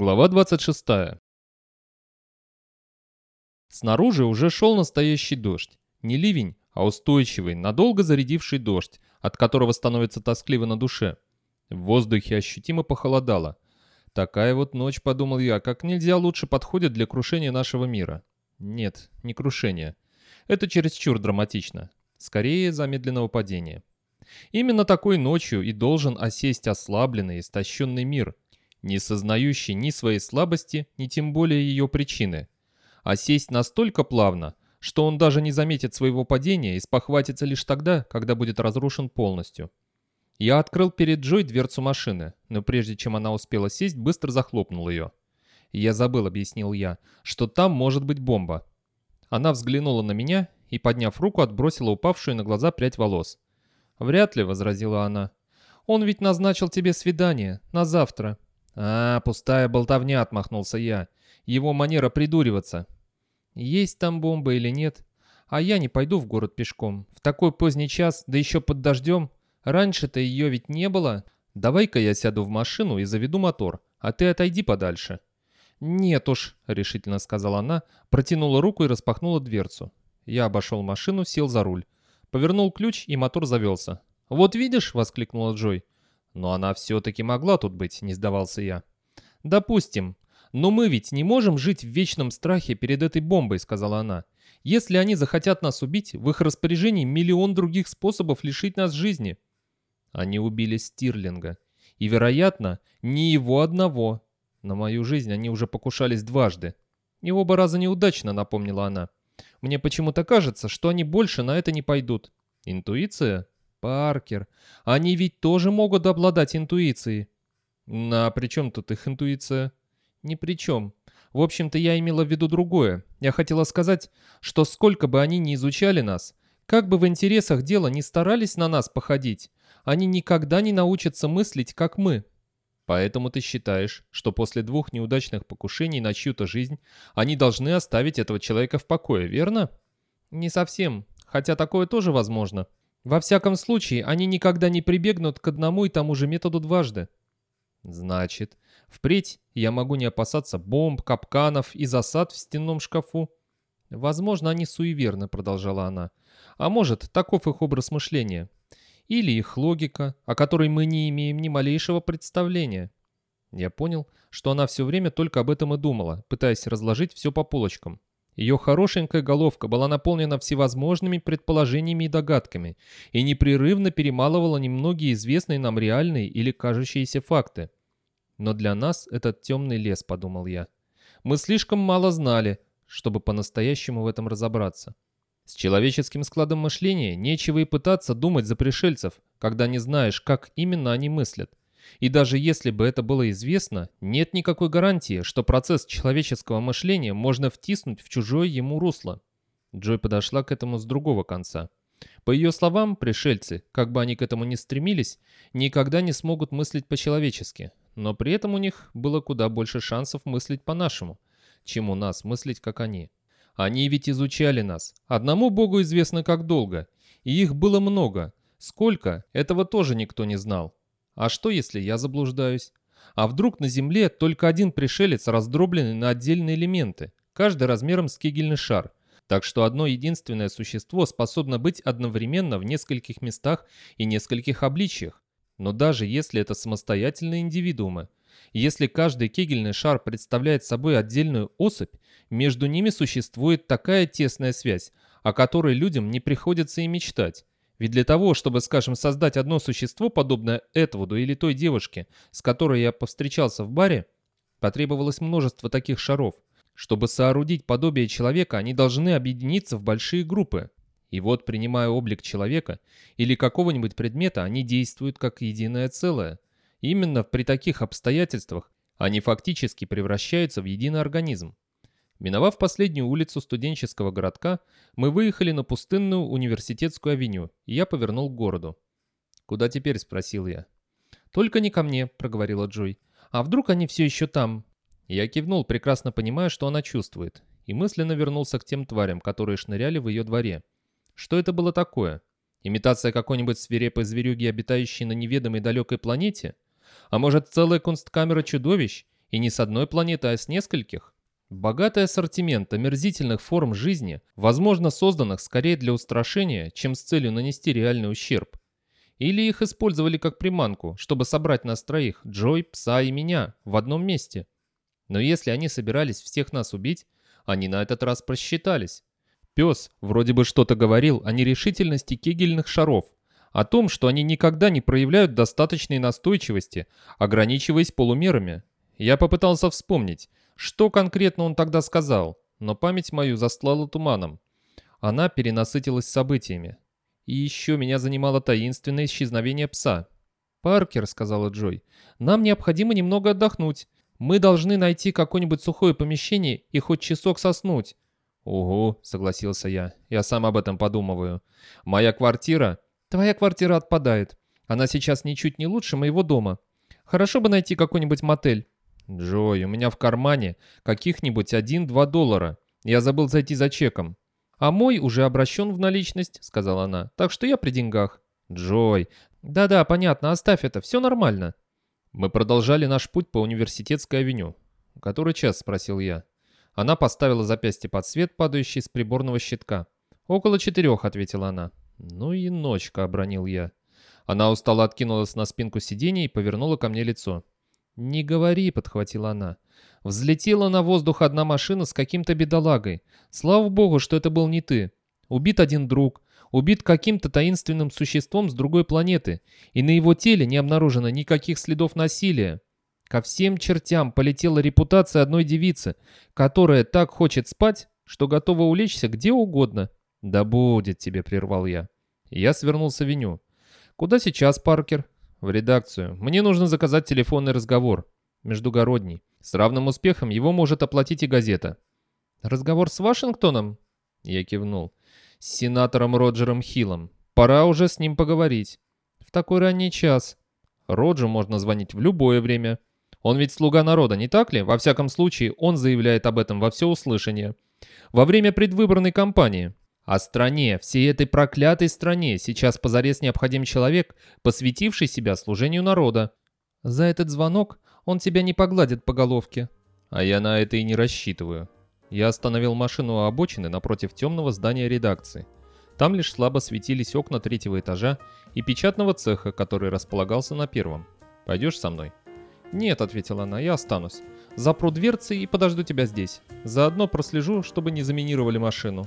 Глава 26. Снаружи уже шел настоящий дождь. Не ливень, а устойчивый, надолго зарядивший дождь, от которого становится тоскливо на душе. В воздухе ощутимо похолодало. Такая вот ночь, подумал я, как нельзя лучше подходит для крушения нашего мира. Нет, не крушения. Это чересчур драматично. Скорее, замедленного падения. Именно такой ночью и должен осесть ослабленный, истощенный мир, не сознающий ни своей слабости, ни тем более ее причины. Осесть настолько плавно, что он даже не заметит своего падения и спохватится лишь тогда, когда будет разрушен полностью. Я открыл перед Джой дверцу машины, но прежде чем она успела сесть, быстро захлопнул ее. «Я забыл», — объяснил я, — «что там может быть бомба». Она взглянула на меня и, подняв руку, отбросила упавшую на глаза прядь волос. «Вряд ли», — возразила она. «Он ведь назначил тебе свидание. На завтра». «А, пустая болтовня», — отмахнулся я. «Его манера придуриваться». «Есть там бомба или нет? А я не пойду в город пешком. В такой поздний час, да еще под дождем. Раньше-то ее ведь не было. Давай-ка я сяду в машину и заведу мотор, а ты отойди подальше». «Нет уж», — решительно сказала она, протянула руку и распахнула дверцу. Я обошел машину, сел за руль. Повернул ключ, и мотор завелся. «Вот видишь!» — воскликнула Джой. «Но она все-таки могла тут быть», — не сдавался я. «Допустим. Но мы ведь не можем жить в вечном страхе перед этой бомбой», — сказала она. «Если они захотят нас убить, в их распоряжении миллион других способов лишить нас жизни». Они убили Стирлинга. И, вероятно, не его одного. На мою жизнь они уже покушались дважды. И оба раза неудачно, напомнила она. Мне почему-то кажется, что они больше на это не пойдут. Интуиция? Паркер. Они ведь тоже могут обладать интуицией. А при чем тут их интуиция? Ни при чем. В общем-то, я имела в виду другое. Я хотела сказать, что сколько бы они ни изучали нас, как бы в интересах дела не старались на нас походить, они никогда не научатся мыслить, как мы. Поэтому ты считаешь, что после двух неудачных покушений на чью-то жизнь они должны оставить этого человека в покое, верно? Не совсем, хотя такое тоже возможно. Во всяком случае, они никогда не прибегнут к одному и тому же методу дважды. Значит, впредь я могу не опасаться бомб, капканов и засад в стенном шкафу. Возможно, они суеверны, продолжала она. А может, таков их образ мышления или их логика, о которой мы не имеем ни малейшего представления. Я понял, что она все время только об этом и думала, пытаясь разложить все по полочкам. Ее хорошенькая головка была наполнена всевозможными предположениями и догадками и непрерывно перемалывала немногие известные нам реальные или кажущиеся факты. Но для нас этот темный лес, подумал я. Мы слишком мало знали, чтобы по-настоящему в этом разобраться. С человеческим складом мышления нечего и пытаться думать за пришельцев, когда не знаешь, как именно они мыслят. И даже если бы это было известно, нет никакой гарантии, что процесс человеческого мышления можно втиснуть в чужое ему русло. Джой подошла к этому с другого конца. По ее словам, пришельцы, как бы они к этому ни стремились, никогда не смогут мыслить по-человечески, но при этом у них было куда больше шансов мыслить по-нашему, чем у нас мыслить как они. Они ведь изучали нас. Одному Богу известно как долго. И их было много. Сколько, этого тоже никто не знал. А что, если я заблуждаюсь? А вдруг на Земле только один пришелец, раздробленный на отдельные элементы, каждый размером с кегельный шар, так что одно единственное существо способно быть одновременно в нескольких местах и нескольких обличиях. Но даже если это самостоятельные индивидуумы, если каждый кегельный шар представляет собой отдельную особь, между ними существует такая тесная связь, о которой людям не приходится и мечтать. Ведь для того, чтобы, скажем, создать одно существо, подобное Этвуду или той девушке, с которой я повстречался в баре, потребовалось множество таких шаров. Чтобы соорудить подобие человека, они должны объединиться в большие группы. И вот, принимая облик человека или какого-нибудь предмета, они действуют как единое целое – Именно при таких обстоятельствах они фактически превращаются в единый организм. Миновав последнюю улицу студенческого городка, мы выехали на пустынную университетскую авеню, и я повернул к городу. «Куда теперь?» – спросил я. «Только не ко мне», – проговорила Джой. «А вдруг они все еще там?» Я кивнул, прекрасно понимая, что она чувствует, и мысленно вернулся к тем тварям, которые шныряли в ее дворе. Что это было такое? Имитация какой-нибудь свирепой зверюги, обитающей на неведомой далекой планете – а может, целая кунсткамера чудовищ? И не с одной планеты, а с нескольких. Богатый ассортимент омерзительных форм жизни, возможно, созданных скорее для устрашения, чем с целью нанести реальный ущерб. Или их использовали как приманку, чтобы собрать нас троих, Джой, Пса и меня, в одном месте. Но если они собирались всех нас убить, они на этот раз просчитались. Пес вроде бы что-то говорил о нерешительности кегельных шаров, о том, что они никогда не проявляют достаточной настойчивости, ограничиваясь полумерами. Я попытался вспомнить, что конкретно он тогда сказал, но память мою застлала туманом. Она перенасытилась событиями. И еще меня занимало таинственное исчезновение пса. «Паркер», — сказала Джой, — «нам необходимо немного отдохнуть. Мы должны найти какое-нибудь сухое помещение и хоть часок соснуть». «Угу», — согласился я. «Я сам об этом подумываю. Моя квартира...» «Твоя квартира отпадает. Она сейчас ничуть не лучше моего дома. Хорошо бы найти какой-нибудь мотель». «Джой, у меня в кармане каких-нибудь один-два доллара. Я забыл зайти за чеком». «А мой уже обращен в наличность», — сказала она. «Так что я при деньгах». «Джой». «Да-да, понятно, оставь это, все нормально». Мы продолжали наш путь по университетской авеню. «Который час?» — спросил я. Она поставила запястье под свет, падающий с приборного щитка. «Около четырех», — ответила она. «Ну и ночка», — обронил я. Она устало откинулась на спинку сиденья и повернула ко мне лицо. «Не говори», — подхватила она. Взлетела на воздух одна машина с каким-то бедолагой. Слава богу, что это был не ты. Убит один друг, убит каким-то таинственным существом с другой планеты, и на его теле не обнаружено никаких следов насилия. Ко всем чертям полетела репутация одной девицы, которая так хочет спать, что готова улечься где угодно. «Да будет тебе», — прервал я. Я свернулся в веню. «Куда сейчас, Паркер?» «В редакцию. Мне нужно заказать телефонный разговор. Междугородний. С равным успехом его может оплатить и газета. «Разговор с Вашингтоном?» Я кивнул. «С сенатором Роджером Хиллом. Пора уже с ним поговорить. В такой ранний час. Роджеру можно звонить в любое время. Он ведь слуга народа, не так ли? Во всяком случае, он заявляет об этом во всеуслышание. Во время предвыборной кампании. А стране, всей этой проклятой стране, сейчас позарез необходим человек, посвятивший себя служению народа. За этот звонок он тебя не погладит по головке. А я на это и не рассчитываю. Я остановил машину у обочины напротив темного здания редакции. Там лишь слабо светились окна третьего этажа и печатного цеха, который располагался на первом. «Пойдешь со мной?» «Нет», — ответила она, — «я останусь. Запру дверцы и подожду тебя здесь. Заодно прослежу, чтобы не заминировали машину».